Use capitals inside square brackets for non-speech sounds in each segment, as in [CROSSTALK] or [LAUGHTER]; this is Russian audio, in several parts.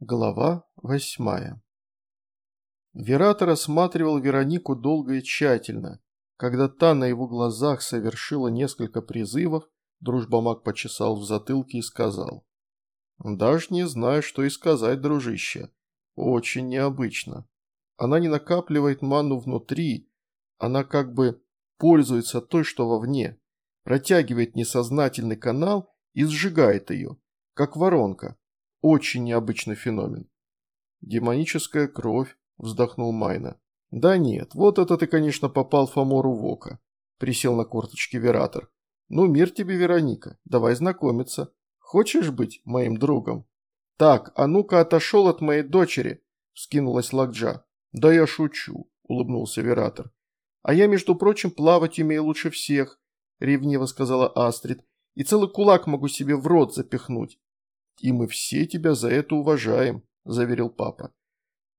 Глава восьмая Вератор осматривал Веронику долго и тщательно. Когда та на его глазах совершила несколько призывов, дружбомаг почесал в затылке и сказал. «Даже не знаю, что и сказать, дружище. Очень необычно. Она не накапливает ману внутри, она как бы пользуется той, что вовне, протягивает несознательный канал и сжигает ее, как воронка. Очень необычный феномен. Демоническая кровь, вздохнул Майна. Да нет, вот это ты, конечно, попал Фомору в око. Присел на корточки Вератор. Ну, мир тебе, Вероника, давай знакомиться. Хочешь быть моим другом? Так, а ну-ка отошел от моей дочери, вскинулась Лакджа. Да я шучу, улыбнулся Вератор. А я, между прочим, плавать умею лучше всех, ревниво сказала Астрид, и целый кулак могу себе в рот запихнуть. «И мы все тебя за это уважаем», – заверил папа.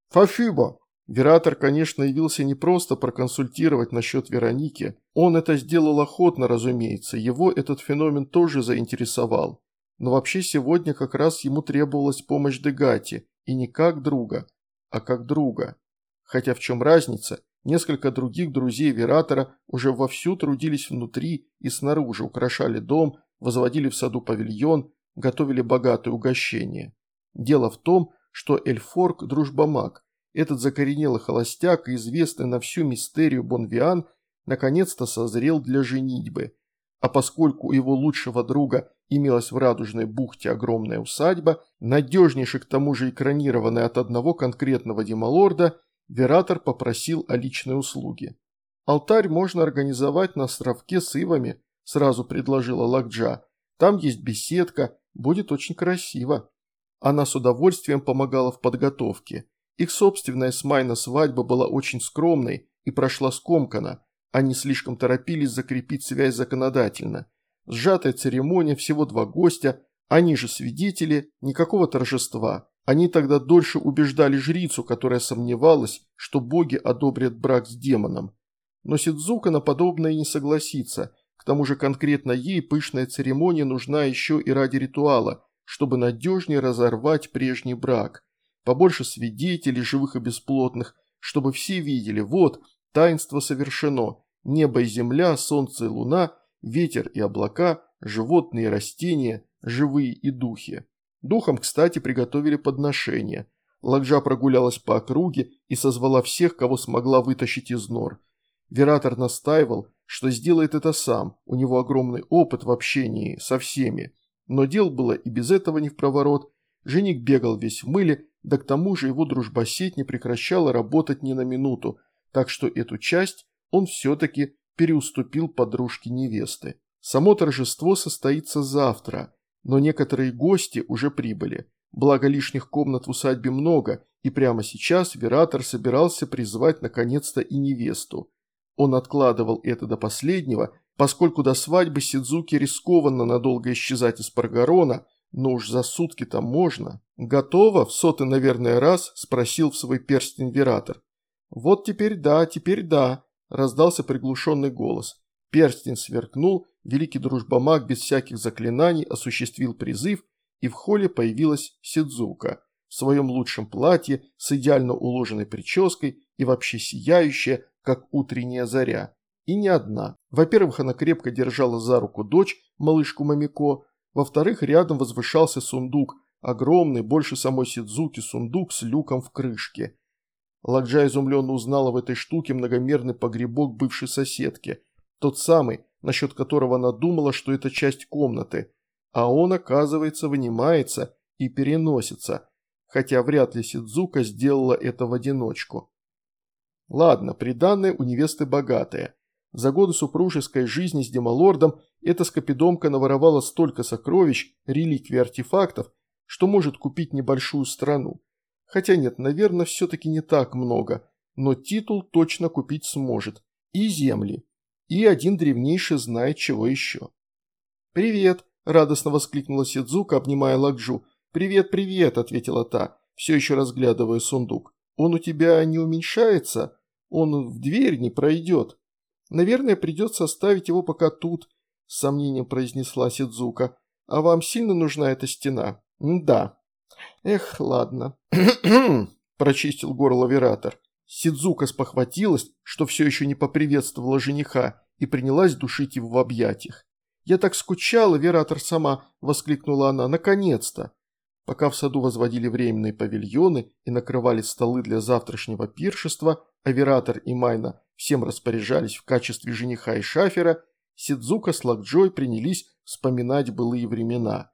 «Фафиба!» Вератор, конечно, явился не просто проконсультировать насчет Вероники. Он это сделал охотно, разумеется, его этот феномен тоже заинтересовал. Но вообще сегодня как раз ему требовалась помощь Дегати, и не как друга, а как друга. Хотя в чем разница? Несколько других друзей Вератора уже вовсю трудились внутри и снаружи, украшали дом, возводили в саду павильон, готовили богатое угощение. Дело в том, что Эльфорк – дружбомаг. Этот закоренелый холостяк, известный на всю мистерию Бонвиан, наконец-то созрел для женитьбы. А поскольку у его лучшего друга имелась в Радужной бухте огромная усадьба, надежнейший к тому же экранированная от одного конкретного демалорда, Вератор попросил о личной услуге. «Алтарь можно организовать на островке с ивами», – сразу предложила Лакджа. «Там есть беседка, Будет очень красиво. Она с удовольствием помогала в подготовке. Их собственная с свадьба была очень скромной и прошла скомканно. Они слишком торопились закрепить связь законодательно. Сжатая церемония, всего два гостя, они же свидетели, никакого торжества. Они тогда дольше убеждали жрицу, которая сомневалась, что боги одобрят брак с демоном. Но Сидзука на подобное не согласится – тому же конкретно ей пышная церемония нужна еще и ради ритуала, чтобы надежнее разорвать прежний брак. Побольше свидетелей, живых и бесплотных, чтобы все видели, вот, таинство совершено, небо и земля, солнце и луна, ветер и облака, животные и растения, живые и духи. Духом, кстати, приготовили подношения. Лакжа прогулялась по округе и созвала всех, кого смогла вытащить из нор. Вератор настаивал, что сделает это сам, у него огромный опыт в общении со всеми. Но дел было и без этого не в проворот. Женик бегал весь в мыле, да к тому же его дружбосеть не прекращала работать ни на минуту, так что эту часть он все-таки переуступил подружке невесты. Само торжество состоится завтра, но некоторые гости уже прибыли. Благо лишних комнат в усадьбе много, и прямо сейчас Вератор собирался призвать наконец-то и невесту. Он откладывал это до последнего, поскольку до свадьбы Сидзуки рискованно надолго исчезать из Паргарона, но уж за сутки-то можно. «Готово?» – в сотый, наверное, раз спросил в свой перстень Вератор. «Вот теперь да, теперь да», – раздался приглушенный голос. Перстень сверкнул, великий дружбомаг без всяких заклинаний осуществил призыв, и в холле появилась Сидзука в своем лучшем платье с идеально уложенной прической и вообще сияющая, как утренняя заря. И не одна. Во-первых, она крепко держала за руку дочь, малышку Мамико. Во-вторых, рядом возвышался сундук, огромный, больше самой Сидзуки сундук с люком в крышке. Ладжа изумленно узнала в этой штуке многомерный погребок бывшей соседки. Тот самый, насчет которого она думала, что это часть комнаты. А он, оказывается, вынимается и переносится. Хотя вряд ли Сидзука сделала это в одиночку. Ладно, приданное у невесты богатое. За годы супружеской жизни с демалордом эта скопидомка наворовала столько сокровищ, реликвий, артефактов, что может купить небольшую страну. Хотя нет, наверное, все-таки не так много, но титул точно купить сможет. И земли. И один древнейший знает чего еще. «Привет!» – радостно воскликнула Сидзука, обнимая Лакджу. «Привет, привет!» – ответила та, все еще разглядывая сундук. «Он у тебя не уменьшается?» Он в дверь не пройдет. Наверное, придется оставить его пока тут, с сомнением произнесла Сидзука. А вам сильно нужна эта стена? да. Эх, ладно. [CLEARS THROAT] прочистил горло Вератор. Сидзука спохватилась, что все еще не поприветствовала жениха, и принялась душить его в объятиях. «Я так скучала, Вератор сама!» – воскликнула она. «Наконец-то!» Пока в саду возводили временные павильоны и накрывали столы для завтрашнего пиршества, а Вератор и Майна всем распоряжались в качестве жениха и шафера, Сидзука с Лакджой принялись вспоминать былые времена.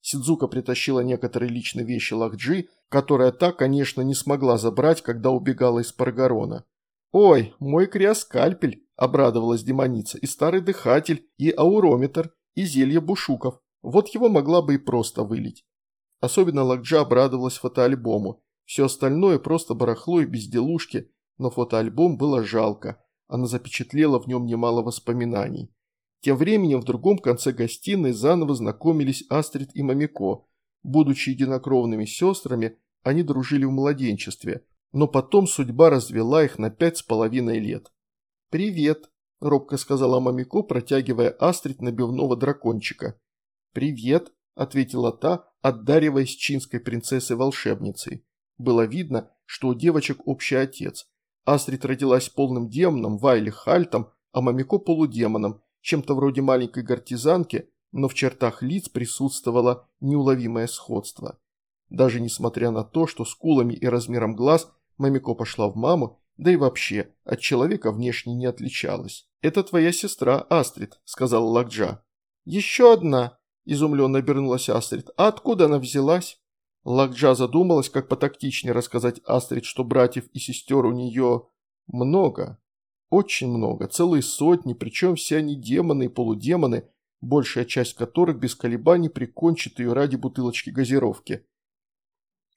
Сидзука притащила некоторые личные вещи Лакджи, которая та, конечно, не смогла забрать, когда убегала из Паргарона. «Ой, мой криоскальпель!» – обрадовалась демоница. «И старый дыхатель, и аурометр, и зелье бушуков. Вот его могла бы и просто вылить». Особенно Лакджа обрадовалась фотоальбому. Все остальное просто барахло и безделушки, но фотоальбом было жалко. Она запечатлела в нем немало воспоминаний. Тем временем в другом конце гостиной заново знакомились Астрид и Мамико. Будучи единокровными сестрами, они дружили в младенчестве, но потом судьба развела их на пять с половиной лет. «Привет», – робко сказала Мамико, протягивая Астрид набивного дракончика. «Привет», – ответила та, отдариваясь чинской принцессой-волшебницей. Было видно, что у девочек общий отец. Астрид родилась полным демоном, Вайли Хальтом, а Мамико полудемоном, чем-то вроде маленькой гортизанки, но в чертах лиц присутствовало неуловимое сходство. Даже несмотря на то, что скулами и размером глаз Мамико пошла в маму, да и вообще от человека внешне не отличалась. «Это твоя сестра, Астрид», – сказала Лакджа. «Еще одна», – изумленно обернулась Астрид. «А откуда она взялась?» Лакджа задумалась, как потактичнее рассказать Астрид, что братьев и сестер у нее много. Очень много, целые сотни, причем все они демоны и полудемоны, большая часть которых без колебаний прикончит ее ради бутылочки газировки.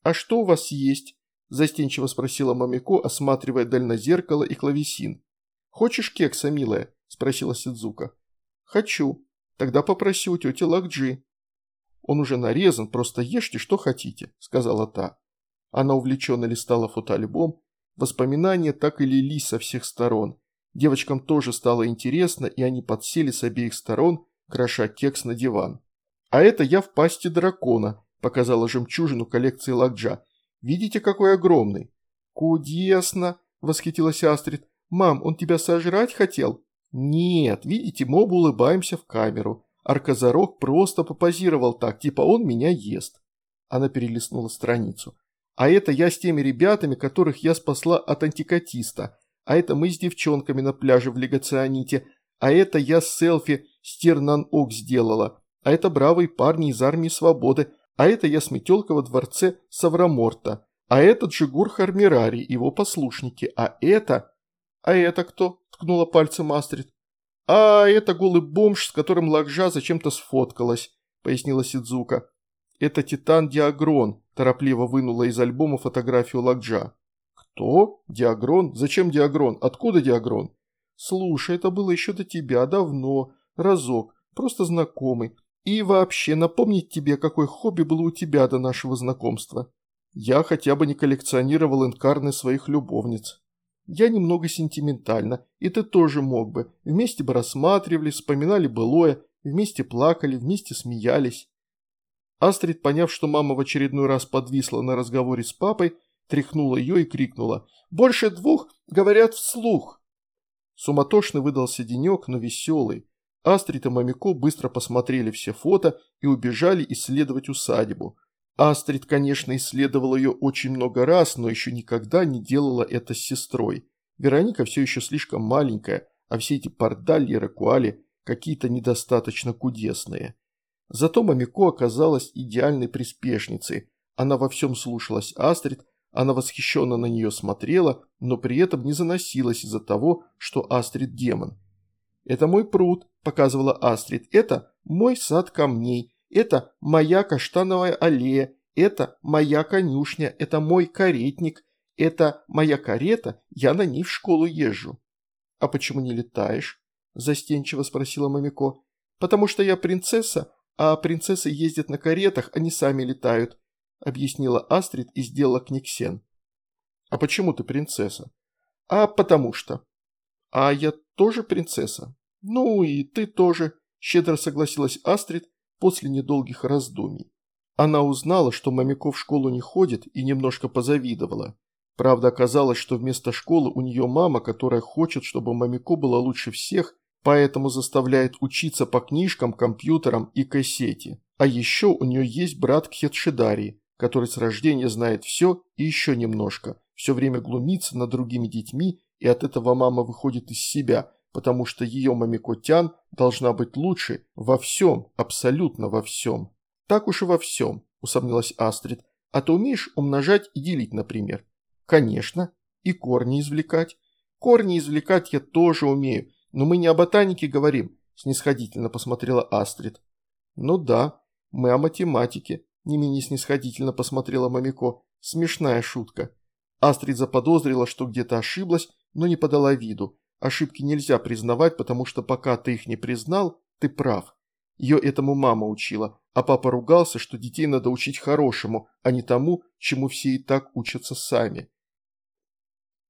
«А что у вас есть?» – застенчиво спросила Мамико, осматривая дальнозеркало и клавесин. «Хочешь кекса, милая?» – спросила Сидзука. «Хочу. Тогда попроси у тети Лакджи». «Он уже нарезан, просто ешьте, что хотите», – сказала та. Она увлеченно листала фотоальбом, Воспоминания так и лились со всех сторон. Девочкам тоже стало интересно, и они подсели с обеих сторон, кроша кекс на диван. «А это я в пасти дракона», – показала жемчужину коллекции Лакджа. «Видите, какой огромный?» «Кудесно!» – восхитилась Астрид. «Мам, он тебя сожрать хотел?» «Нет, видите, мы оба улыбаемся в камеру. Арказорог просто попозировал так, типа он меня ест». Она перелистнула страницу. А это я с теми ребятами, которых я спасла от антикатиста. А это мы с девчонками на пляже в Легационите. А это я с селфи Стернан-Ок сделала. А это бравые парни из Армии Свободы. А это я с метелкой во дворце Савраморта. А это Джигур Хармирари, его послушники. А это... А это кто? Ткнула пальцем Астрид. А это голый бомж, с которым Лакжа зачем-то сфоткалась, пояснила Сидзука. Это Титан Диагрон, торопливо вынула из альбома фотографию Лакджа. «Кто? Диагрон? Зачем Диагрон? Откуда Диагрон?» «Слушай, это было еще до тебя, давно, разок, просто знакомый. И вообще, напомнить тебе, какое хобби было у тебя до нашего знакомства. Я хотя бы не коллекционировал инкарны своих любовниц. Я немного сентиментально, и ты тоже мог бы. Вместе бы рассматривали, вспоминали былое, вместе плакали, вместе смеялись. Астрид, поняв, что мама в очередной раз подвисла на разговоре с папой, тряхнула ее и крикнула «Больше двух говорят вслух!». Суматошный выдался денек, но веселый. Астрид и Мамико быстро посмотрели все фото и убежали исследовать усадьбу. Астрид, конечно, исследовала ее очень много раз, но еще никогда не делала это с сестрой. Вероника все еще слишком маленькая, а все эти пардали и ракуали какие-то недостаточно кудесные. Зато Мамико оказалась идеальной приспешницей. Она во всем слушалась Астрид, она восхищенно на нее смотрела, но при этом не заносилась из-за того, что Астрид демон. «Это мой пруд», – показывала Астрид, – «это мой сад камней, это моя каштановая аллея, это моя конюшня, это мой каретник, это моя карета, я на ней в школу езжу». «А почему не летаешь?» – застенчиво спросила Мамико. «Потому что я принцесса, а принцессы ездят на каретах, они сами летают», – объяснила Астрид и сделала книгсен. «А почему ты принцесса?» «А потому что». «А я тоже принцесса?» «Ну и ты тоже», – щедро согласилась Астрид после недолгих раздумий. Она узнала, что Мамико в школу не ходит и немножко позавидовала. Правда, оказалось, что вместо школы у нее мама, которая хочет, чтобы Мамико была лучше всех, поэтому заставляет учиться по книжкам, компьютерам и кассете. А еще у нее есть брат Кхетшидари, который с рождения знает все и еще немножко, все время глумится над другими детьми, и от этого мама выходит из себя, потому что ее Мамико-тян должна быть лучше во всем, абсолютно во всем. «Так уж и во всем», – усомнилась Астрид. «А ты умеешь умножать и делить, например?» «Конечно. И корни извлекать». «Корни извлекать я тоже умею, но мы не о ботанике говорим», – снисходительно посмотрела Астрид. «Ну да, мы о математике», – не менее снисходительно посмотрела Мамико. «Смешная шутка». Астрид заподозрила, что где-то ошиблась, но не подала виду. Ошибки нельзя признавать, потому что пока ты их не признал, ты прав. Ее этому мама учила, а папа ругался, что детей надо учить хорошему, а не тому, чему все и так учатся сами.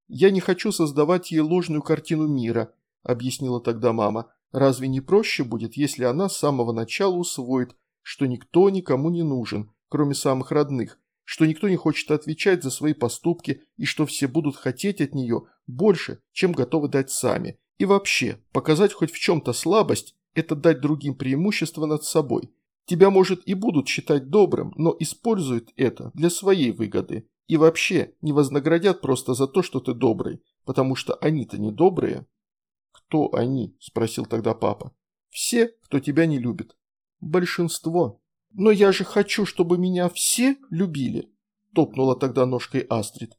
«Я не хочу создавать ей ложную картину мира», – объяснила тогда мама. «Разве не проще будет, если она с самого начала усвоит, что никто никому не нужен, кроме самых родных, что никто не хочет отвечать за свои поступки и что все будут хотеть от нее больше, чем готовы дать сами. И вообще, показать хоть в чем-то слабость – это дать другим преимущество над собой. Тебя, может, и будут считать добрым, но используют это для своей выгоды. И вообще не вознаградят просто за то, что ты добрый, потому что они-то не добрые. «Кто они?» – спросил тогда папа. «Все, кто тебя не любит». «Большинство». «Но я же хочу, чтобы меня все любили», – топнула тогда ножкой Астрид.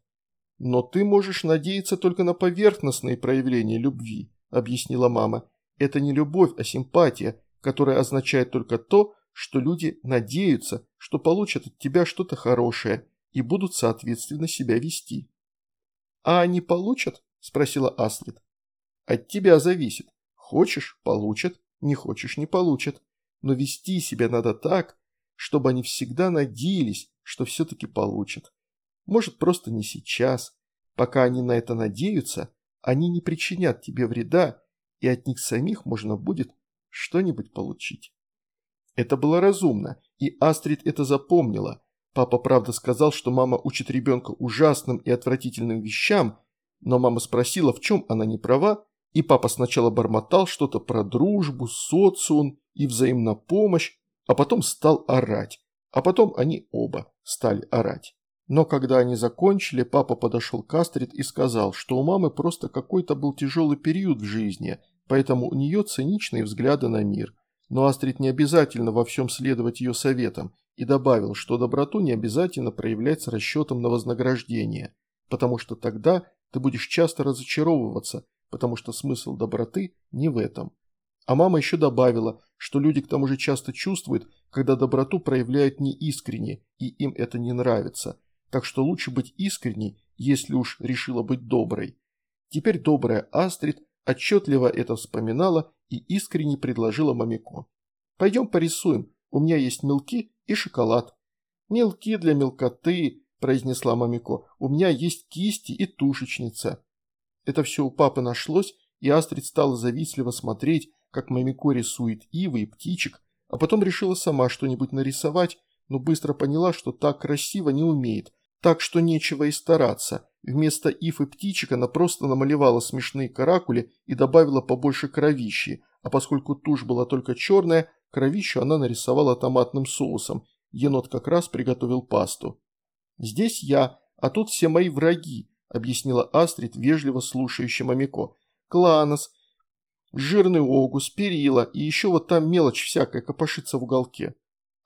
«Но ты можешь надеяться только на поверхностные проявления любви», – объяснила мама. «Это не любовь, а симпатия, которая означает только то, что люди надеются, что получат от тебя что-то хорошее и будут соответственно себя вести». «А они получат?» – спросила Астрид. «От тебя зависит. Хочешь – получат, не хочешь – не получат. Но вести себя надо так, чтобы они всегда надеялись, что все-таки получат. Может, просто не сейчас. Пока они на это надеются, они не причинят тебе вреда, и от них самих можно будет что-нибудь получить. Это было разумно, и Астрид это запомнила. Папа, правда, сказал, что мама учит ребенка ужасным и отвратительным вещам, но мама спросила, в чем она не права, и папа сначала бормотал что-то про дружбу, социум и взаимопомощь, а потом стал орать. А потом они оба стали орать. Но когда они закончили, папа подошел к Астрид и сказал, что у мамы просто какой-то был тяжелый период в жизни, поэтому у нее циничные взгляды на мир. Но Астрид не обязательно во всем следовать ее советам, и добавил, что доброту не обязательно проявлять с расчетом на вознаграждение, потому что тогда ты будешь часто разочаровываться, потому что смысл доброты не в этом. А мама еще добавила, что люди к тому же часто чувствуют, когда доброту проявляют неискренне, и им это не нравится. Так что лучше быть искренней, если уж решила быть доброй. Теперь добрая Астрид отчетливо это вспоминала и искренне предложила Мамико. «Пойдем порисуем, у меня есть мелки и шоколад». «Мелки для мелкоты», – произнесла Мамико, – «у меня есть кисти и тушечница». Это все у папы нашлось, и Астрид стала завистливо смотреть, как Мамико рисует ивы и птичек, а потом решила сама что-нибудь нарисовать, но быстро поняла, что так красиво не умеет, так что нечего и стараться. Вместо ив и птичек она просто намалевала смешные каракули и добавила побольше кровищи, а поскольку тушь была только черная, кровищу она нарисовала томатным соусом. Енот как раз приготовил пасту. «Здесь я, а тут все мои враги», – объяснила Астрид, вежливо слушающая Мамико. «Кланос, Жирный огус, перила и еще вот там мелочь всякая копошится в уголке.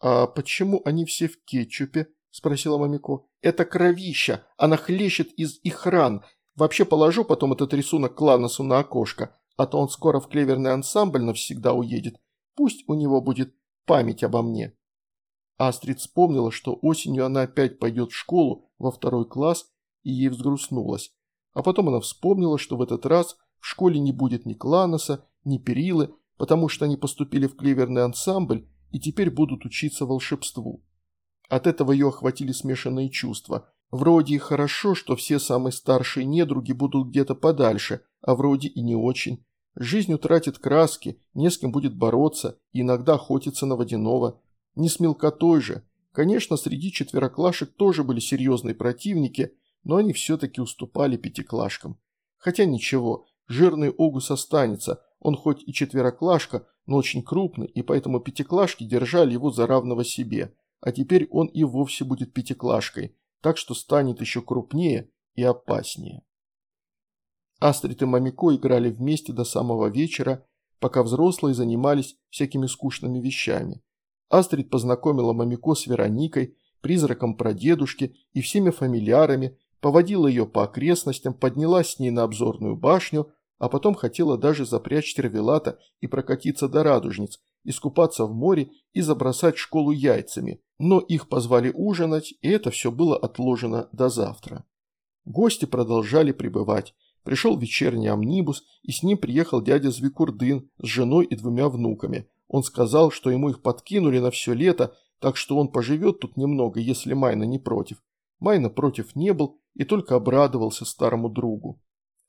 «А почему они все в кетчупе?» – спросила Мамико. «Это кровища, она хлещет из их ран. Вообще положу потом этот рисунок Кланосу на окошко, а то он скоро в клеверный ансамбль навсегда уедет. Пусть у него будет память обо мне». Астрид вспомнила, что осенью она опять пойдет в школу во второй класс, и ей взгрустнулось. А потом она вспомнила, что в этот раз в школе не будет ни Кланоса, ни Перилы, потому что они поступили в клеверный ансамбль и теперь будут учиться волшебству. От этого ее охватили смешанные чувства. Вроде и хорошо, что все самые старшие недруги будут где-то подальше, а вроде и не очень. Жизнь утратит краски, не с кем будет бороться и иногда охотиться на водяного. Не с мелкотой же. Конечно, среди четвероклашек тоже были серьезные противники, но они все-таки уступали пятиклашкам. Хотя ничего, жирный Огус останется, он хоть и четвероклашка, но очень крупный, и поэтому пятиклашки держали его за равного себе, а теперь он и вовсе будет пятиклашкой, так что станет еще крупнее и опаснее. Астрид и Мамико играли вместе до самого вечера, пока взрослые занимались всякими скучными вещами. Астрид познакомила Мамико с Вероникой, призраком прадедушки и всеми фамильярами, поводила ее по окрестностям, поднялась с ней на обзорную башню, а потом хотела даже запрячь тервелата и прокатиться до радужниц, искупаться в море и забросать школу яйцами, но их позвали ужинать, и это все было отложено до завтра. Гости продолжали пребывать. Пришел вечерний амнибус, и с ним приехал дядя Звикурдын с женой и двумя внуками. Он сказал, что ему их подкинули на все лето, так что он поживет тут немного, если Майна не против. Майна против не был и только обрадовался старому другу.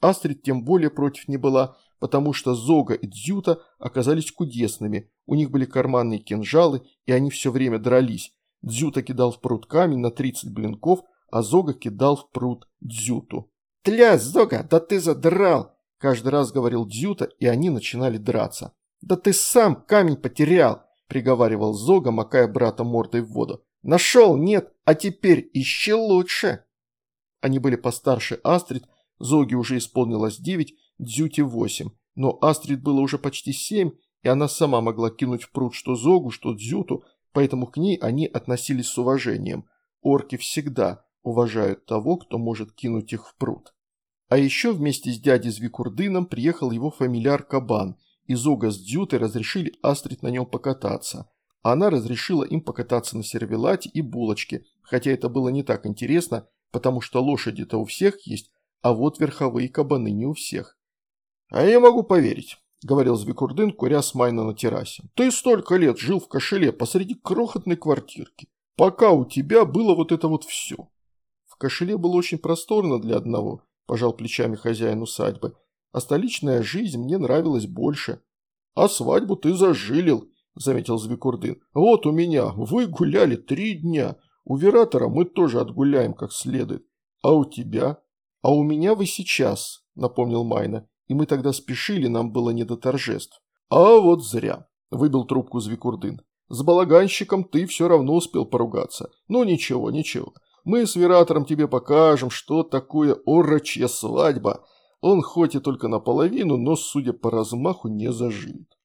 Астрид тем более против не была, потому что Зога и Дзюта оказались кудесными, у них были карманные кинжалы, и они все время дрались. Дзюта кидал в пруд камень на 30 блинков, а Зога кидал в пруд Дзюту. «Тля, Зога, да ты задрал!» – каждый раз говорил Дзюта, и они начинали драться. «Да ты сам камень потерял!» – приговаривал Зога, макая брата мордой в воду. «Нашел, нет, а теперь ищи лучше!» Они были постарше Астрид, Зоге уже исполнилось девять, Дзюте восемь, но Астрид было уже почти семь, и она сама могла кинуть в пруд что Зогу, что Дзюту, поэтому к ней они относились с уважением. Орки всегда уважают того, кто может кинуть их в пруд. А еще вместе с дядей Звикурдыном приехал его фамильяр Кабан, и Зога с Дзютой разрешили Астрид на нем покататься. Она разрешила им покататься на сервелате и булочке, хотя это было не так интересно, потому что лошади-то у всех есть, а вот верховые кабаны не у всех. «А я могу поверить», – говорил Звикурдын, куря с Майна на террасе. «Ты столько лет жил в кошеле посреди крохотной квартирки, пока у тебя было вот это вот все». В кошеле было очень просторно для одного, пожал плечами хозяин усадьбы, а столичная жизнь мне нравилась больше. «А свадьбу ты зажилил», – заметил Звикурдын. «Вот у меня, вы гуляли три дня, у Вератора мы тоже отгуляем как следует. А у тебя?» «А у меня вы сейчас», – напомнил Майна, – «и мы тогда спешили, нам было не до торжеств». «А вот зря», – выбил трубку Звикурдын. «С балаганщиком ты все равно успел поругаться. Ну ничего, ничего. Мы с Вератором тебе покажем, что такое орочья свадьба. Он хоть и только наполовину, но, судя по размаху, не заживет».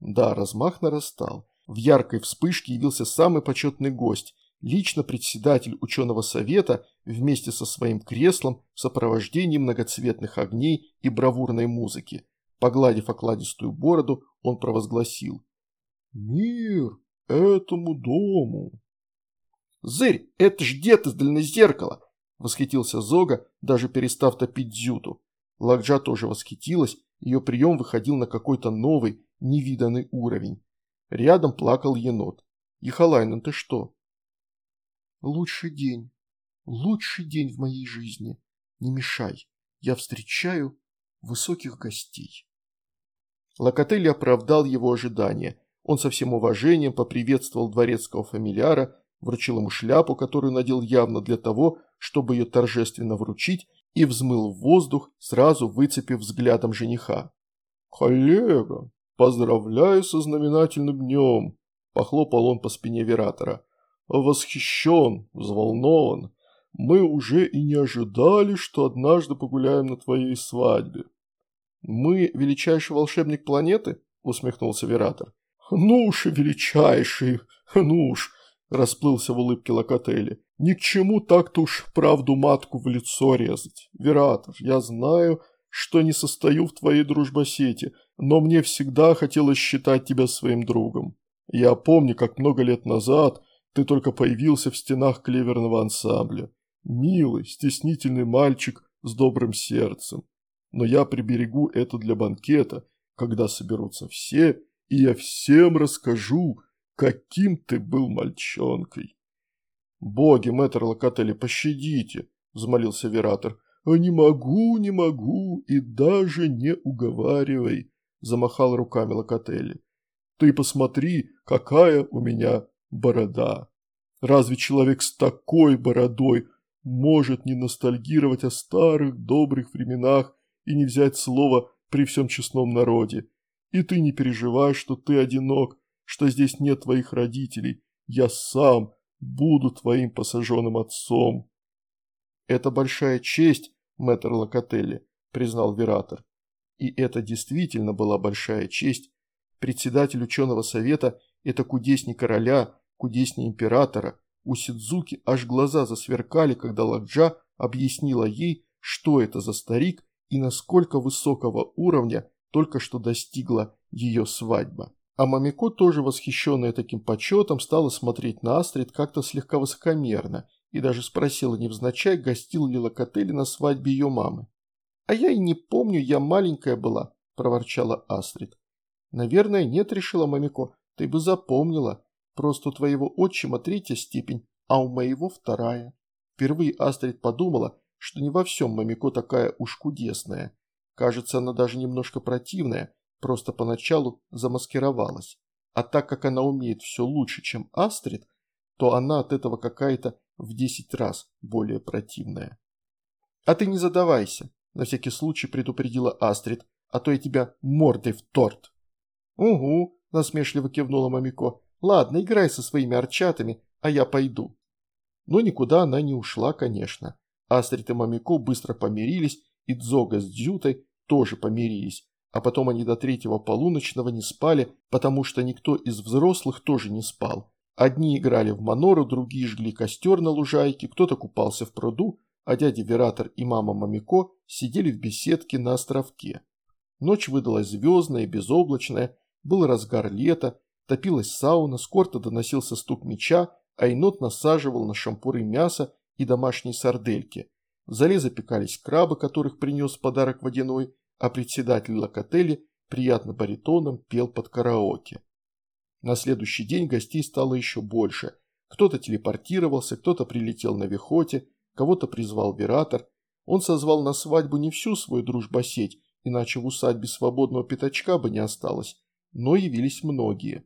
Да, размах нарастал. В яркой вспышке явился самый почетный гость – лично председатель ученого совета вместе со своим креслом в сопровождении многоцветных огней и бравурной музыки. Погладив окладистую бороду, он провозгласил «Мир этому дому!» «Зырь, это ж дед из дальнозеркала!» – восхитился Зога, даже перестав топить дзюту. Ладжа тоже восхитилась, ее прием выходил на какой-то новый, невиданный уровень. Рядом плакал енот. «Ехалайнен, ты что?» Лучший день, лучший день в моей жизни. Не мешай, я встречаю высоких гостей. Локотелли оправдал его ожидания. Он со всем уважением поприветствовал дворецкого фамильяра, вручил ему шляпу, которую надел явно для того, чтобы ее торжественно вручить, и взмыл в воздух, сразу выцепив взглядом жениха. «Коллега, поздравляю со знаменательным днем!» – похлопал он по спине Вератора восхищен, взволнован. Мы уже и не ожидали, что однажды погуляем на твоей свадьбе. Мы величайший волшебник планеты? Усмехнулся Вератор. Ну уж и величайший, ну уж, расплылся в улыбке Локотели. Ни к чему так-то уж правду матку в лицо резать. Вератор, я знаю, что не состою в твоей дружбосети, но мне всегда хотелось считать тебя своим другом. Я помню, как много лет назад ты только появился в стенах клеверного ансамбля. Милый, стеснительный мальчик с добрым сердцем. Но я приберегу это для банкета, когда соберутся все, и я всем расскажу, каким ты был мальчонкой. «Боги, мэтр Локотели, пощадите!» – взмолился Вератор. «А не могу, не могу, и даже не уговаривай!» – замахал руками Локотели. «Ты посмотри, какая у меня борода. Разве человек с такой бородой может не ностальгировать о старых добрых временах и не взять слово при всем честном народе? И ты не переживай, что ты одинок, что здесь нет твоих родителей. Я сам буду твоим посаженным отцом. Это большая честь, мэтр Локотелли, признал Вератор. И это действительно была большая честь. Председатель ученого совета – это кудесник короля, кудесник императора. У Сидзуки аж глаза засверкали, когда Ладжа объяснила ей, что это за старик и насколько высокого уровня только что достигла ее свадьба. А Мамико, тоже восхищенная таким почетом, стала смотреть на Астрид как-то слегка высокомерно и даже спросила невзначай, гостил ли Локотели на свадьбе ее мамы. «А я и не помню, я маленькая была», – проворчала Астрид. «Наверное, нет», – решила Мамико, – «ты бы запомнила. Просто у твоего отчима третья степень, а у моего вторая». Впервые Астрид подумала, что не во всем Мамико такая уж кудесная. Кажется, она даже немножко противная, просто поначалу замаскировалась. А так как она умеет все лучше, чем Астрид, то она от этого какая-то в десять раз более противная. «А ты не задавайся», – на всякий случай предупредила Астрид, «а то я тебя мордой в торт». «Угу», – насмешливо кивнула Мамико, «ладно, играй со своими арчатами, а я пойду». Но никуда она не ушла, конечно. Астрид и Мамико быстро помирились, и Дзога с Дзютой тоже помирились, а потом они до третьего полуночного не спали, потому что никто из взрослых тоже не спал. Одни играли в манору, другие жгли костер на лужайке, кто-то купался в пруду, а дядя Вератор и мама Мамико сидели в беседке на островке. Ночь выдалась звездная безоблачная, был разгар лета, топилась сауна, с корта доносился стук меча, а енот насаживал на шампуры мясо и домашние сардельки. В зале запекались крабы, которых принес подарок водяной, а председатель локотели приятно баритоном пел под караоке. На следующий день гостей стало еще больше. Кто-то телепортировался, кто-то прилетел на вехоте, кого-то призвал Вератор. Он созвал на свадьбу не всю свою дружбосеть, иначе в усадьбе свободного пятачка бы не осталось, но явились многие.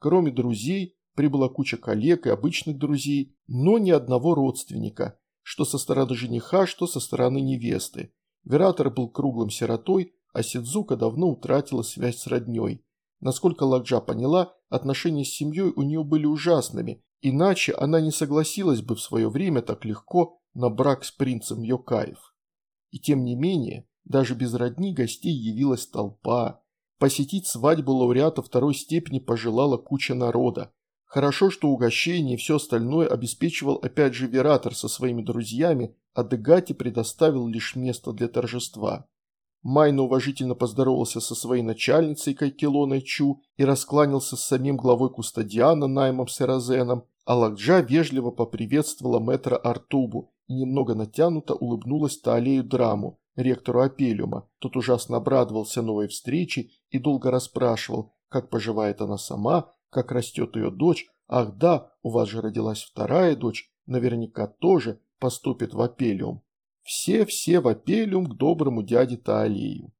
Кроме друзей, прибыла куча коллег и обычных друзей, но ни одного родственника, что со стороны жениха, что со стороны невесты. Вератор был круглым сиротой, а Сидзука давно утратила связь с родней. Насколько Ладжа поняла, отношения с семьей у нее были ужасными, иначе она не согласилась бы в свое время так легко на брак с принцем Йокаев. И тем не менее, даже без родни гостей явилась толпа. Посетить свадьбу лауреата второй степени пожелала куча народа. Хорошо, что угощение и все остальное обеспечивал опять же Вератор со своими друзьями, а Дегати предоставил лишь место для торжества. Майна уважительно поздоровался со своей начальницей Кайкелоной Чу и раскланялся с самим главой Кустадиана Наймом Серазеном, а Лакджа вежливо поприветствовала мэтра Артубу и немного натянуто улыбнулась Таалею Драму, ректору Апелиума. Тот ужасно обрадовался новой встрече и долго расспрашивал, как поживает она сама, как растет ее дочь. Ах да, у вас же родилась вторая дочь, наверняка тоже поступит в Апелиум. Все-все в Апелиум к доброму дяде Таалию.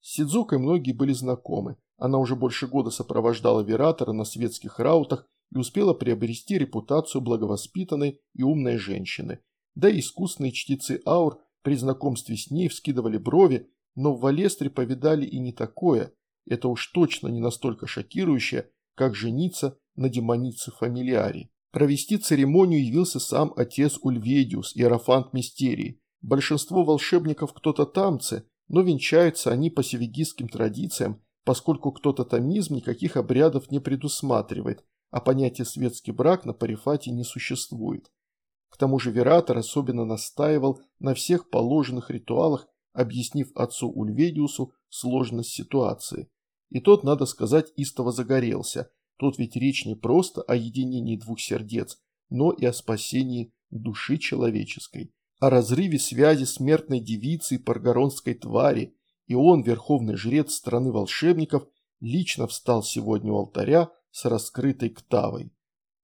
С Сидзукой многие были знакомы. Она уже больше года сопровождала Вератора на светских раутах и успела приобрести репутацию благовоспитанной и умной женщины. Да и искусные чтецы аур при знакомстве с ней вскидывали брови, но в Валестре повидали и не такое. Это уж точно не настолько шокирующее, как жениться на демонице-фамильяре. Провести церемонию явился сам отец Ульведиус, иерофант мистерии. Большинство волшебников кто-то тамцы, но венчаются они по севигистским традициям, поскольку кто-то томизм никаких обрядов не предусматривает, а понятие «светский брак» на парифате не существует. К тому же Вератор особенно настаивал на всех положенных ритуалах, объяснив отцу Ульведиусу сложность ситуации. И тот, надо сказать, истово загорелся. Тут ведь речь не просто о единении двух сердец, но и о спасении души человеческой, о разрыве связи смертной девицы и паргоронской твари, и он, верховный жрец страны волшебников, лично встал сегодня у алтаря с раскрытой ктавой.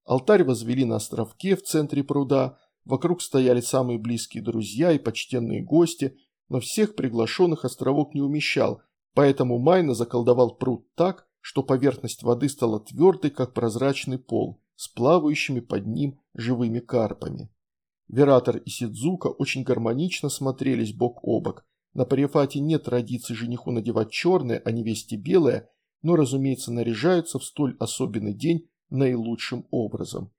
Алтарь возвели на островке в центре пруда, вокруг стояли самые близкие друзья и почтенные гости, но всех приглашенных островок не умещал, Поэтому Майна заколдовал пруд так, что поверхность воды стала твердой, как прозрачный пол. с плавающими под ним живыми карпами. Вератор и Сидзука очень гармонично смотрелись бок о бок. На Парифате нет традиции жениху надевать черное, а невесте белое, но, разумеется, наряжаются в столь особенный день наилучшим образом.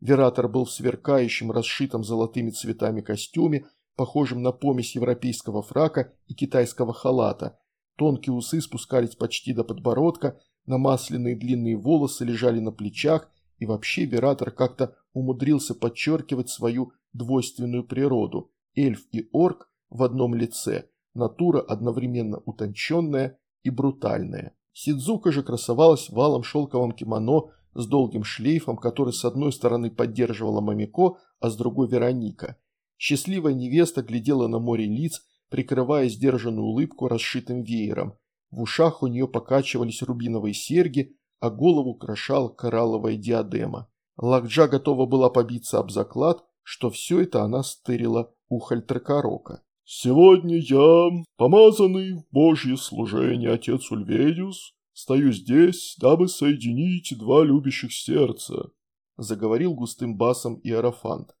Вератор был в сверкающем, расшитом золотыми цветами костюме, похожем на помесь европейского фрака и китайского халата. Тонкие усы спускались почти до подбородка, намасленные длинные волосы лежали на плечах, и вообще Вератор как-то умудрился подчеркивать свою двойственную природу. Эльф и орк в одном лице, натура одновременно утонченная и брутальная. Сидзука же красовалась валом шелковом кимоно с долгим шлейфом, который с одной стороны поддерживала Мамико, а с другой Вероника. Счастливая невеста глядела на море лиц, прикрывая сдержанную улыбку расшитым веером. В ушах у нее покачивались рубиновые серьги, а голову украшала коралловая диадема. Лакджа готова была побиться об заклад, что все это она стырила у Хальтракарока. «Сегодня я, помазанный в Божье служение отец Ульведиус, стою здесь, дабы соединить два любящих сердца», заговорил густым басом Иерофант.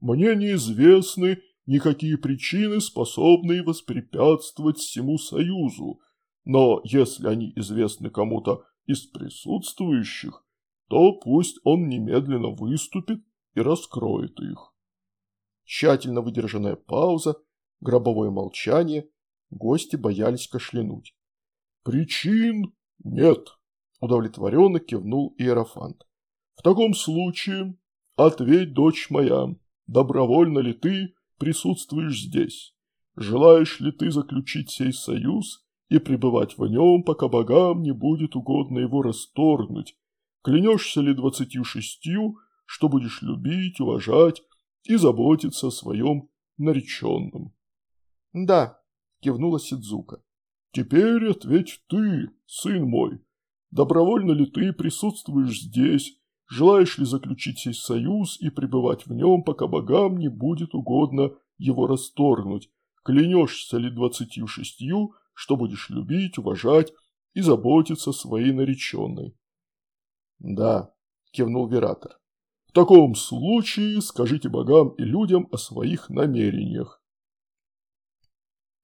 «Мне неизвестны никакие причины, способные воспрепятствовать всему союзу, но если они известны кому-то из присутствующих, то пусть он немедленно выступит и раскроет их». Тщательно выдержанная пауза, гробовое молчание, гости боялись кашлянуть. «Причин нет», – удовлетворенно кивнул Иерофант. «В таком случае ответь, дочь моя, добровольно ли ты присутствуешь здесь? Желаешь ли ты заключить сей союз и пребывать в нем, пока богам не будет угодно его расторгнуть? Клянешься ли двадцатью шестью, что будешь любить, уважать и заботиться о своем нареченном?» «Да», – кивнула Сидзука. «Теперь ответь ты, сын мой. Добровольно ли ты присутствуешь здесь, желаешь ли заключить сей союз и пребывать в нем, пока богам не будет угодно его расторгнуть? Клянешься ли двадцатью шестью, что будешь любить, уважать и заботиться своей нареченной?» «Да», – кивнул Вератор. «В таком случае скажите богам и людям о своих намерениях.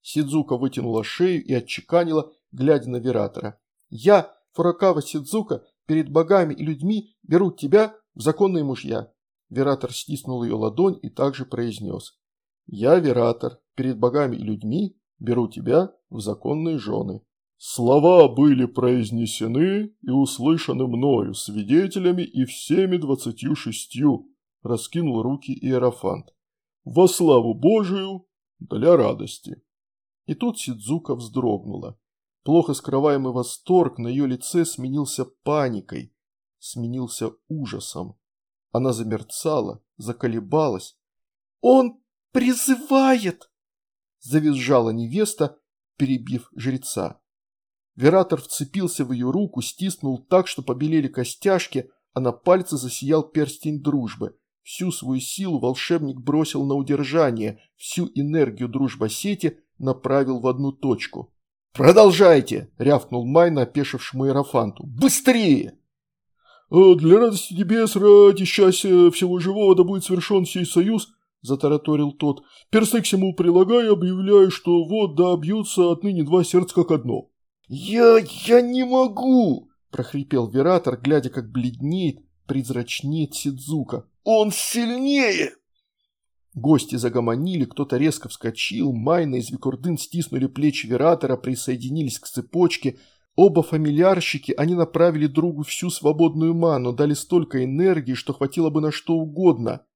Сидзука вытянула шею и отчеканила, глядя на Вератора. «Я, Фуракава Сидзука, перед богами и людьми беру тебя в законные мужья». Вератор стиснул ее ладонь и также произнес. «Я, Вератор, перед богами и людьми беру тебя в законные жены». Слова были произнесены и услышаны мною, свидетелями и всеми двадцатью шестью, раскинул руки Иерофант. Во славу Божию для радости. И тут Сидзука вздрогнула. Плохо скрываемый восторг на ее лице сменился паникой, сменился ужасом. Она замерцала, заколебалась. «Он призывает!» Завизжала невеста, перебив жреца. Вератор вцепился в ее руку, стиснул так, что побелели костяшки, а на пальце засиял перстень дружбы. Всю свою силу волшебник бросил на удержание, всю энергию дружба сети направил в одну точку. «Продолжайте!» – рявкнул Майна, опешившему Иерофанту. «Быстрее!» «Э, «Для радости небес, ради счастья всего живого, да будет совершен сей союз», – затараторил тот. «Персты к всему прилагаю, объявляю, что вот да бьются отныне два сердца как одно». «Я... я не могу!» – прохрипел Вератор, глядя, как бледнеет, призрачнеет Сидзука. «Он сильнее!» Гости загомонили, кто-то резко вскочил, Майна и Звикурдын стиснули плечи Вератора, присоединились к цепочке. Оба фамильярщики, они направили другу всю свободную ману, дали столько энергии, что хватило бы на что угодно.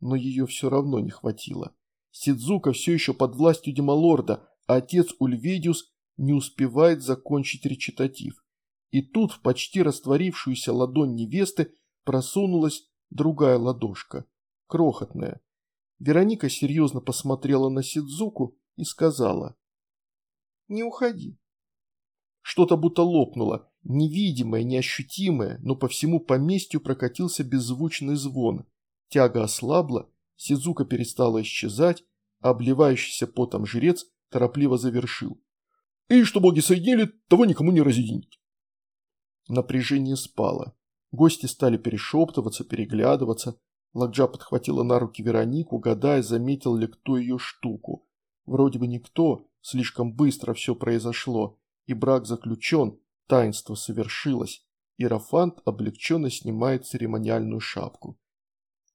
Но ее все равно не хватило. Сидзука все еще под властью Демалорда, а отец Ульведиус не успевает закончить речитатив. И тут в почти растворившуюся ладонь невесты просунулась другая ладошка, крохотная. Вероника серьезно посмотрела на Сидзуку и сказала «Не уходи». Что-то будто лопнуло, невидимое, неощутимое, но по всему поместью прокатился беззвучный звон. Тяга ослабла, Сидзука перестала исчезать, а обливающийся потом жрец торопливо завершил. «И что боги соединили, того никому не разъединить». Напряжение спало. Гости стали перешептываться, переглядываться. Ладжа подхватила на руки Веронику, гадая, заметил ли кто ее штуку. Вроде бы никто, слишком быстро все произошло, и брак заключен, таинство совершилось. Иерофант облегченно снимает церемониальную шапку.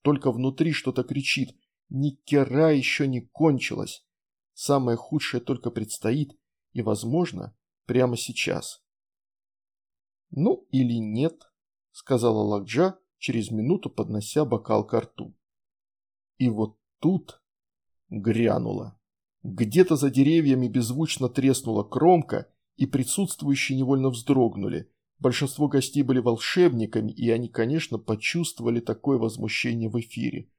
Только внутри что-то кричит «Ни кера еще не кончилось!» Самое худшее только предстоит, и, возможно, прямо сейчас. «Ну или нет», – сказала Лакджа, через минуту поднося бокал к рту. И вот тут грянуло. Где-то за деревьями беззвучно треснула кромка, и присутствующие невольно вздрогнули. Большинство гостей были волшебниками, и они, конечно, почувствовали такое возмущение в эфире.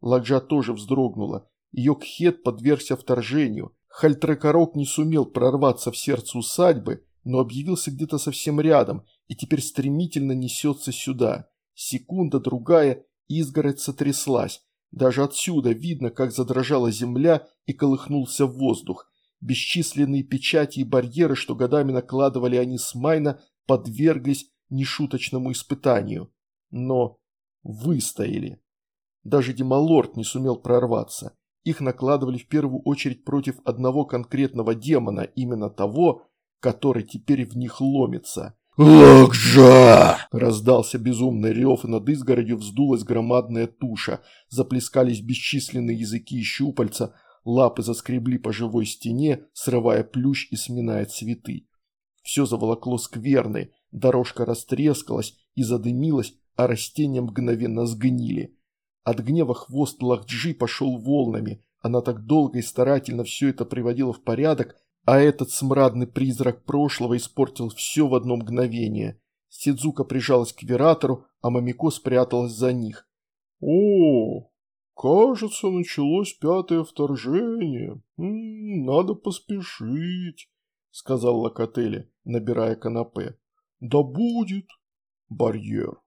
Ладжа тоже вздрогнула. Ее подвергся вторжению. Хальтрекорок не сумел прорваться в сердце усадьбы, но объявился где-то совсем рядом и теперь стремительно несется сюда. Секунда-другая, изгородь сотряслась. Даже отсюда видно, как задрожала земля и колыхнулся воздух. Бесчисленные печати и барьеры, что годами накладывали они с Майна, подверглись нешуточному испытанию. Но выстояли. Даже Демалорд не сумел прорваться. Их накладывали в первую очередь против одного конкретного демона, именно того, который теперь в них ломится. «Лакжа!» – раздался безумный рев, и над изгородью вздулась громадная туша. Заплескались бесчисленные языки и щупальца, лапы заскребли по живой стене, срывая плющ и сминая цветы. Все заволокло скверной, дорожка растрескалась и задымилась, а растения мгновенно сгнили. От гнева хвост Лахджи пошел волнами, она так долго и старательно все это приводила в порядок, а этот смрадный призрак прошлого испортил все в одно мгновение. Сидзука прижалась к Вератору, а Мамико спряталась за них. «О, кажется, началось пятое вторжение. М -м, надо поспешить», — сказал Локотели, набирая канапе. «Да будет барьер».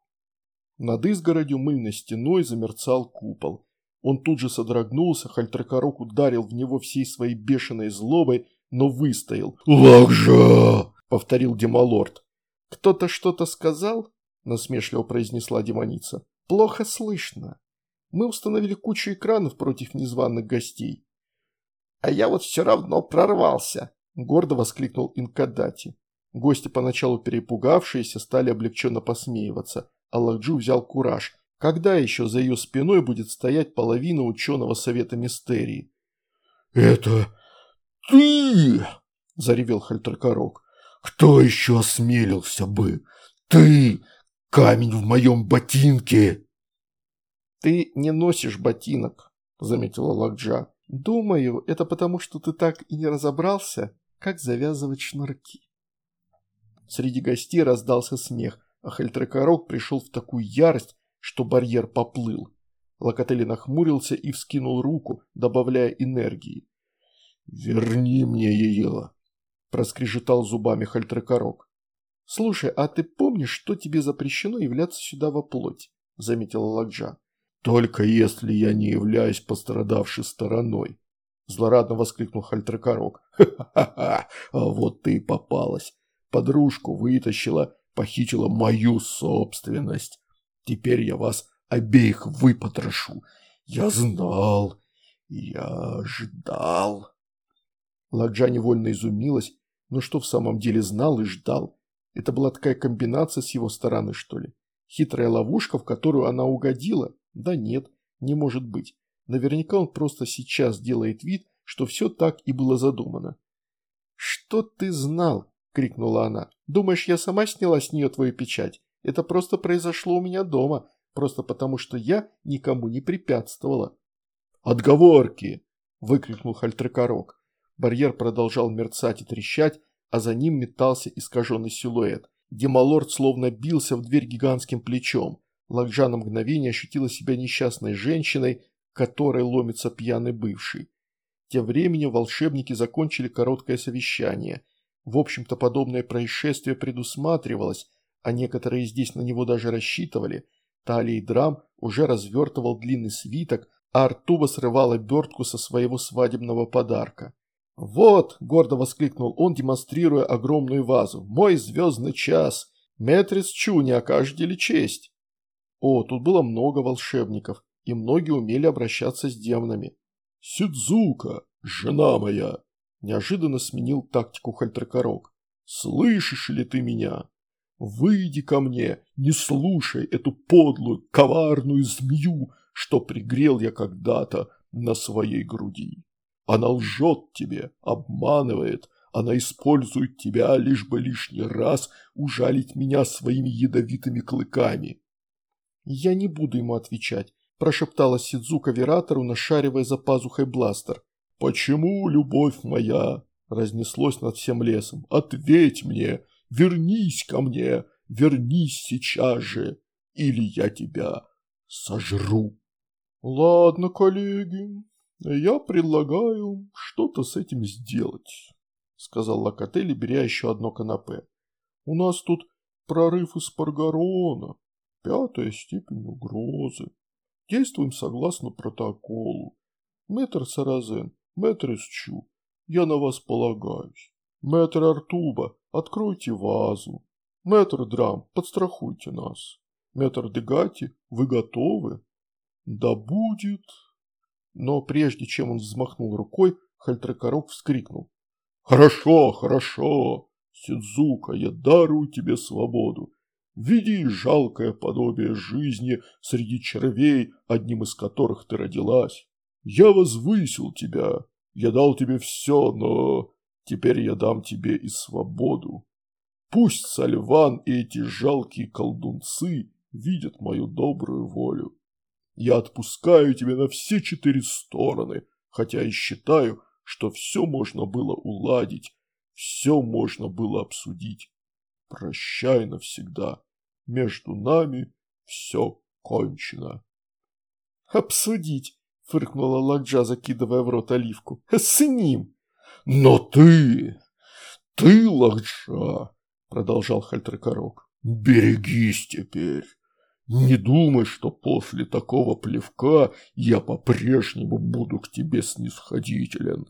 Над изгородью мыльной стеной замерцал купол. Он тут же содрогнулся, Хальтракорок ударил в него всей своей бешеной злобой, но выстоял. «Лакжа!» – повторил Демалорд. «Кто-то что-то сказал?» – насмешливо произнесла демоница. «Плохо слышно. Мы установили кучу экранов против незваных гостей». «А я вот все равно прорвался!» – гордо воскликнул Инкадати. Гости, поначалу перепугавшиеся, стали облегченно посмеиваться. Аллахджу взял кураж. Когда еще за ее спиной будет стоять половина ученого совета мистерии? «Это ты!» – заревел Хальтеркорок. «Кто еще осмелился бы? Ты! Камень в моем ботинке!» «Ты не носишь ботинок», – заметила Лакджа. «Думаю, это потому, что ты так и не разобрался, как завязывать шнурки». Среди гостей раздался смех а Хельтрекорок пришел в такую ярость, что барьер поплыл. Локотели нахмурился и вскинул руку, добавляя энергии. «Верни мне ее!» – проскрежетал зубами Хальтрекорок. «Слушай, а ты помнишь, что тебе запрещено являться сюда во плоть?» – заметила Ладжа. «Только если я не являюсь пострадавшей стороной!» – злорадно воскликнул Хальтрекорок. «Ха-ха-ха! А вот ты и попалась! Подружку вытащила, похитила мою собственность. Теперь я вас обеих выпотрошу. Я знал, я ждал. Ладжа невольно изумилась, но что в самом деле знал и ждал? Это была такая комбинация с его стороны, что ли? Хитрая ловушка, в которую она угодила? Да нет, не может быть. Наверняка он просто сейчас делает вид, что все так и было задумано. «Что ты знал?» – крикнула она. «Думаешь, я сама сняла с нее твою печать? Это просто произошло у меня дома, просто потому что я никому не препятствовала». «Отговорки!» – выкрикнул Хальтрекорок. Барьер продолжал мерцать и трещать, а за ним метался искаженный силуэт. Демалорд словно бился в дверь гигантским плечом. Лакжа на мгновение ощутила себя несчастной женщиной, которой ломится пьяный бывший. Тем временем волшебники закончили короткое совещание – в общем-то, подобное происшествие предусматривалось, а некоторые здесь на него даже рассчитывали. Талий Драм уже развертывал длинный свиток, а Артуба срывала обертку со своего свадебного подарка. «Вот!» – гордо воскликнул он, демонстрируя огромную вазу. «Мой звездный час! Метрис Чу, не окажете честь? О, тут было много волшебников, и многие умели обращаться с демонами. «Сидзука, жена моя!» – неожиданно сменил тактику Хальтракорок. «Слышишь ли ты меня? Выйди ко мне, не слушай эту подлую, коварную змею, что пригрел я когда-то на своей груди. Она лжет тебе, обманывает, она использует тебя, лишь бы лишний раз ужалить меня своими ядовитыми клыками. Я не буду ему отвечать, прошептала Сидзука Вератору, нашаривая за пазухой бластер. Почему, любовь моя? Разнеслось над всем лесом. Ответь мне, вернись ко мне, вернись сейчас же, или я тебя сожру. Ладно, коллеги, я предлагаю что-то с этим сделать, сказал Локотели, беря еще одно канапе. У нас тут прорыв из Паргарона, пятая степень угрозы. Действуем согласно протоколу. Мэтр Саразен, мэтр Исчу, я на вас полагаюсь. Мэтр Артуба, откройте вазу. Мэтр Драм, подстрахуйте нас. Мэтр Дегати, вы готовы? Да будет. Но прежде чем он взмахнул рукой, Хальтракорок вскрикнул. «Хорошо, хорошо, Сидзука, я дарую тебе свободу. Веди жалкое подобие жизни среди червей, одним из которых ты родилась. Я возвысил тебя, я дал тебе все, но теперь я дам тебе и свободу. Пусть Сальван и эти жалкие колдунцы видят мою добрую волю. Я отпускаю тебя на все четыре стороны, хотя и считаю, что все можно было уладить, все можно было обсудить. Прощай навсегда. Между нами все кончено. Обсудить, фыркнула Ладжа, закидывая в рот оливку. С ним. Но ты, ты, Ладжа, продолжал Хальтракорок, берегись теперь. Не думай, что после такого плевка я по-прежнему буду к тебе снисходителен.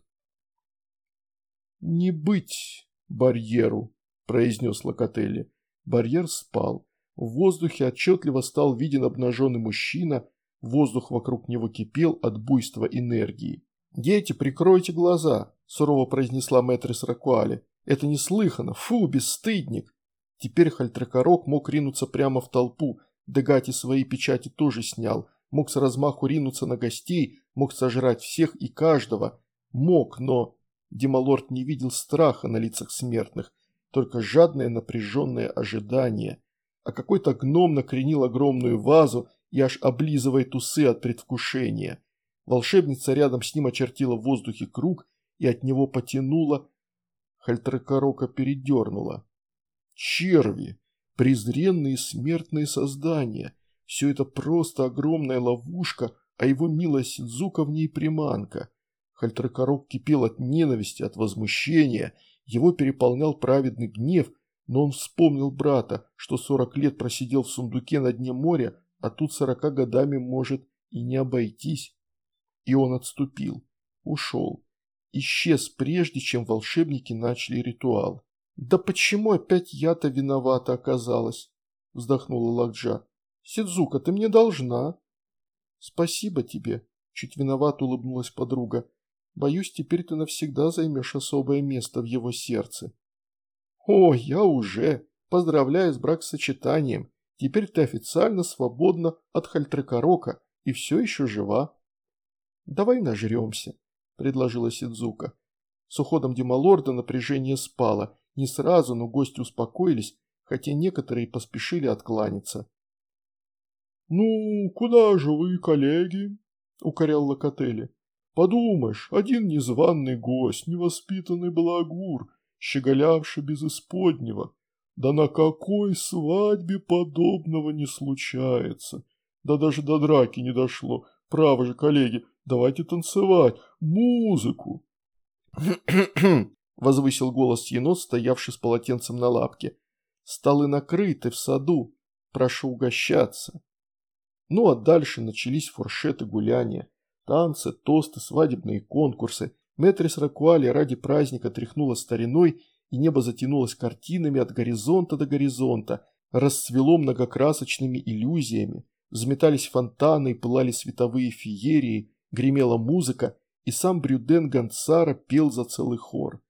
«Не быть барьеру», – произнес Локотелли. Барьер спал. В воздухе отчетливо стал виден обнаженный мужчина, воздух вокруг него кипел от буйства энергии. «Дети, прикройте глаза», – сурово произнесла мэтрис Ракуали. «Это неслыханно! Фу, бесстыдник!» Теперь Хальтракорок мог ринуться прямо в толпу, Дегати свои печати тоже снял, мог с размаху ринуться на гостей, мог сожрать всех и каждого. Мог, но... Демалорд не видел страха на лицах смертных, только жадное напряженное ожидание. А какой-то гном накренил огромную вазу и аж облизывает усы от предвкушения. Волшебница рядом с ним очертила в воздухе круг и от него потянула. Хальтракорока передернула. Черви! Презренные смертные создания. Все это просто огромная ловушка, а его милая Сидзука в ней приманка. Хальтракорок кипел от ненависти, от возмущения, его переполнял праведный гнев, но он вспомнил брата, что сорок лет просидел в сундуке на дне моря, а тут сорока годами может и не обойтись. И он отступил, ушел, исчез прежде, чем волшебники начали ритуал. «Да почему опять я-то виновата оказалась?» – вздохнула Лакджа. «Сидзука, ты мне должна». «Спасибо тебе», – чуть виновато улыбнулась подруга. «Боюсь, теперь ты навсегда займешь особое место в его сердце». «О, я уже! Поздравляю с бракосочетанием. Теперь ты официально свободна от Хальтрекорока и все еще жива». «Давай нажремся», – предложила Сидзука. С уходом Демалорда напряжение спало – не сразу, но гости успокоились, хотя некоторые поспешили откланяться. «Ну, куда же вы, коллеги?» – укорял Локотели. «Подумаешь, один незваный гость, невоспитанный благур, щеголявший без исподнего. Да на какой свадьбе подобного не случается? Да даже до драки не дошло. Право же, коллеги, давайте танцевать, музыку!» [CLEARS THROAT] – возвысил голос енот, стоявший с полотенцем на лапке. «Столы накрыты в саду. Прошу угощаться». Ну а дальше начались фуршеты гуляния. Танцы, тосты, свадебные конкурсы. Мэтрис Ракуали ради праздника тряхнула стариной, и небо затянулось картинами от горизонта до горизонта, расцвело многокрасочными иллюзиями, взметались фонтаны и пылали световые феерии, гремела музыка, и сам Брюден Гонцара пел за целый хор.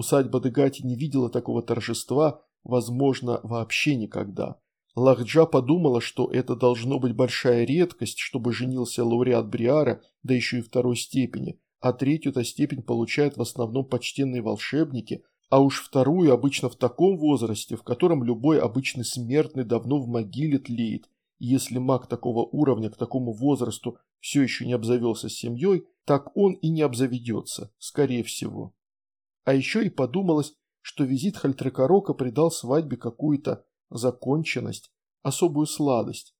Усадьба Дегати не видела такого торжества, возможно, вообще никогда. Лахджа подумала, что это должно быть большая редкость, чтобы женился лауреат Бриара, да еще и второй степени, а третью-то степень получают в основном почтенные волшебники, а уж вторую обычно в таком возрасте, в котором любой обычный смертный давно в могиле тлеет, и если маг такого уровня к такому возрасту все еще не обзавелся семьей, так он и не обзаведется, скорее всего. А еще и подумалось, что визит Хальтрекорока придал свадьбе какую-то законченность, особую сладость.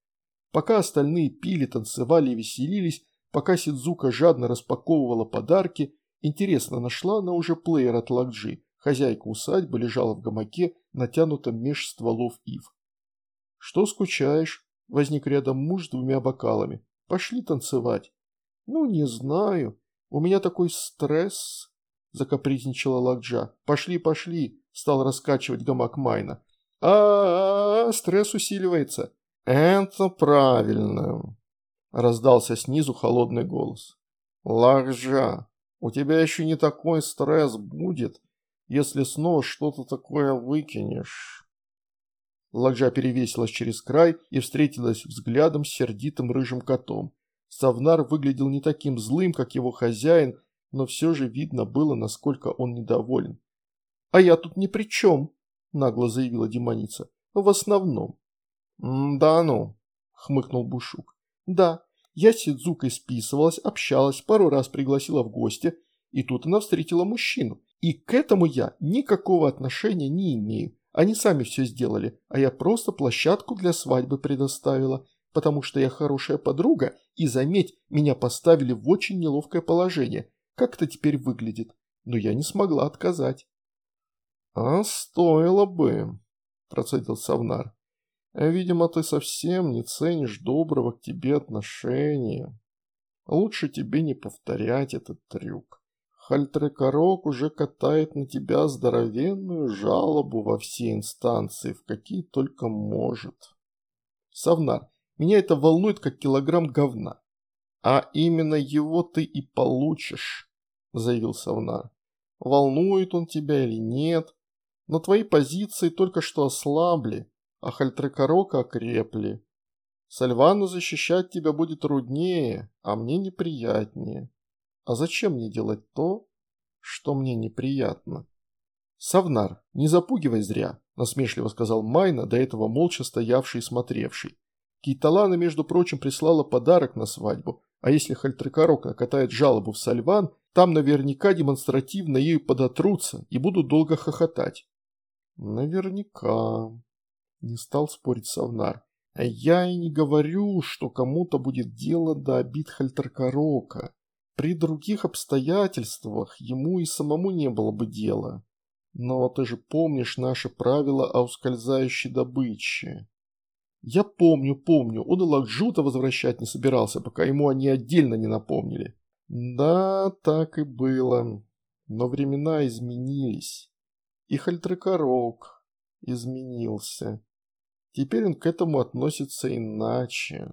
Пока остальные пили, танцевали и веселились, пока Сидзука жадно распаковывала подарки, интересно, нашла она уже плеер от Лакджи. Хозяйка усадьбы лежала в гамаке, натянутом меж стволов ив. «Что скучаешь?» – возник рядом муж с двумя бокалами. «Пошли танцевать». «Ну, не знаю. У меня такой стресс», – закапризничала Лакджа. «Пошли, пошли», – стал раскачивать гамак Майна а, -а, -а стресс усиливается». «Это правильно», – раздался снизу холодный голос. «Лахжа, у тебя еще не такой стресс будет, если снова что-то такое выкинешь». Лакжа перевесилась через край и встретилась взглядом с сердитым рыжим котом. Савнар выглядел не таким злым, как его хозяин, но все же видно было, насколько он недоволен. «А я тут ни при чем», – нагло заявила демоница. «В основном». «Да ну», – хмыкнул Бушук. «Да, я с Сидзукой списывалась, общалась, пару раз пригласила в гости, и тут она встретила мужчину. И к этому я никакого отношения не имею. Они сами все сделали, а я просто площадку для свадьбы предоставила, потому что я хорошая подруга, и, заметь, меня поставили в очень неловкое положение. Как это теперь выглядит? Но я не смогла отказать. «А стоило бы», – процедил Савнар. «Видимо, ты совсем не ценишь доброго к тебе отношения. Лучше тебе не повторять этот трюк. Хальтрекорок уже катает на тебя здоровенную жалобу во все инстанции, в какие только может. Савнар, меня это волнует, как килограмм говна. А именно его ты и получишь, заявил Савнар. Волнует он тебя или нет, но твои позиции только что ослабли, а Хальтрекорока окрепли. Сальвану защищать тебя будет труднее, а мне неприятнее. А зачем мне делать то, что мне неприятно? Савнар, не запугивай зря, насмешливо сказал Майна, до этого молча стоявший и смотревший. Кейталана, между прочим, прислала подарок на свадьбу, а если Хальтрекорок накатает жалобу в Сальван, там наверняка демонстративно ею подотрутся и будут долго хохотать. Наверняка. Не стал спорить Савнар. А я и не говорю, что кому-то будет дело до обид Хальтеркорока. При других обстоятельствах ему и самому не было бы дела. Но ты же помнишь наши правила о ускользающей добыче. Я помню, помню, он и Лакжута возвращать не собирался, пока ему они отдельно не напомнили. Да, так и было. Но времена изменились. И Хальтрекорок изменился. Теперь он к этому относится иначе.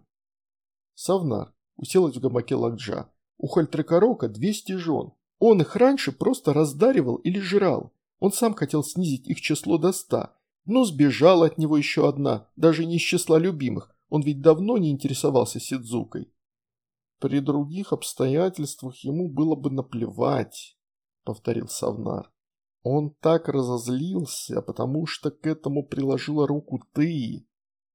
Савнар уселась в гамаке Лакджа. У Хальтрекорока 200 жен. Он их раньше просто раздаривал или жрал. Он сам хотел снизить их число до ста, но сбежала от него еще одна, даже не из числа любимых. Он ведь давно не интересовался Сидзукой. При других обстоятельствах ему было бы наплевать, повторил Савнар. Он так разозлился, потому что к этому приложила руку ты.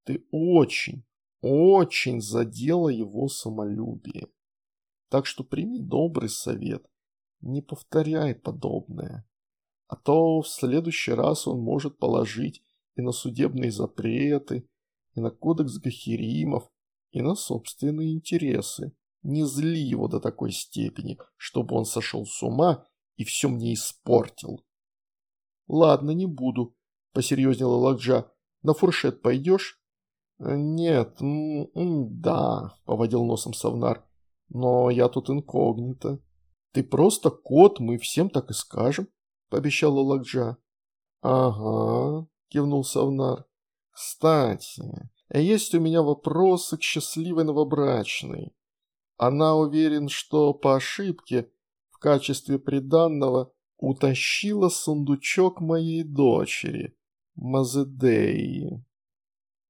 Ты очень, очень задела его самолюбие. Так что прими добрый совет, не повторяй подобное. А то в следующий раз он может положить и на судебные запреты, и на кодекс Гахиримов, и на собственные интересы. Не зли его до такой степени, чтобы он сошел с ума и все мне испортил. «Ладно, не буду», – посерьезнела Лакджа. «На фуршет пойдешь?» «Нет, м -м, да», – поводил носом Савнар. «Но я тут инкогнито». «Ты просто кот, мы всем так и скажем», – пообещала Лакджа. «Ага», – кивнул Савнар. Кстати, есть у меня вопросы к счастливой новобрачной. Она уверен, что по ошибке в качестве приданного утащила сундучок моей дочери, Мазедеи.